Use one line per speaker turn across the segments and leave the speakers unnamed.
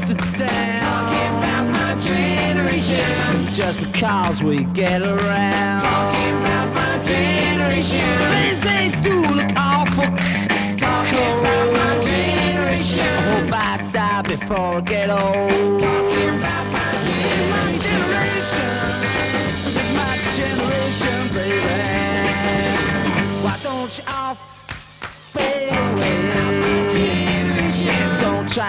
to down.
Talking about my generation.
Just because we get around.
Talking about my generation.
Things they do look awful.
Talking about my
I
generation.
hope I die before I get old.
Talking about my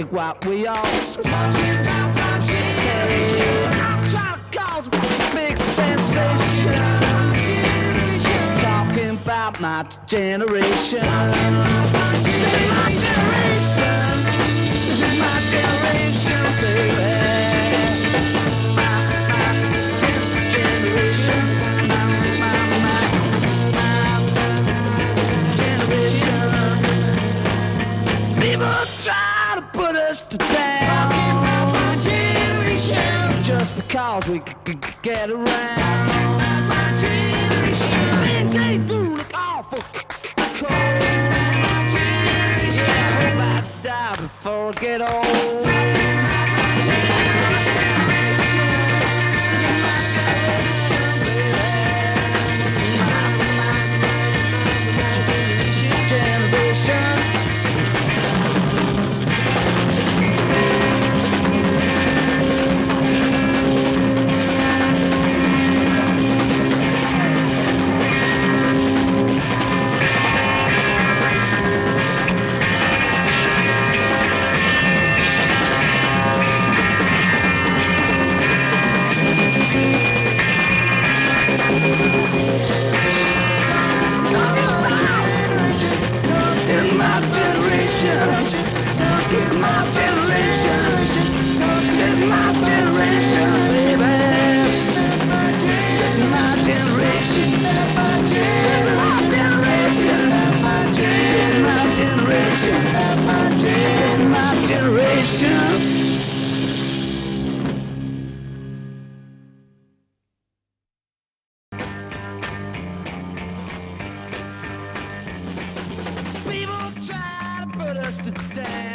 Dig what we all to cause a big sensation. Just talking about my generation. This is my generation. My generation, try down. Just because we c- c- c- get around. They do look awful cold. I hope I die before I get old. People try to put us to death.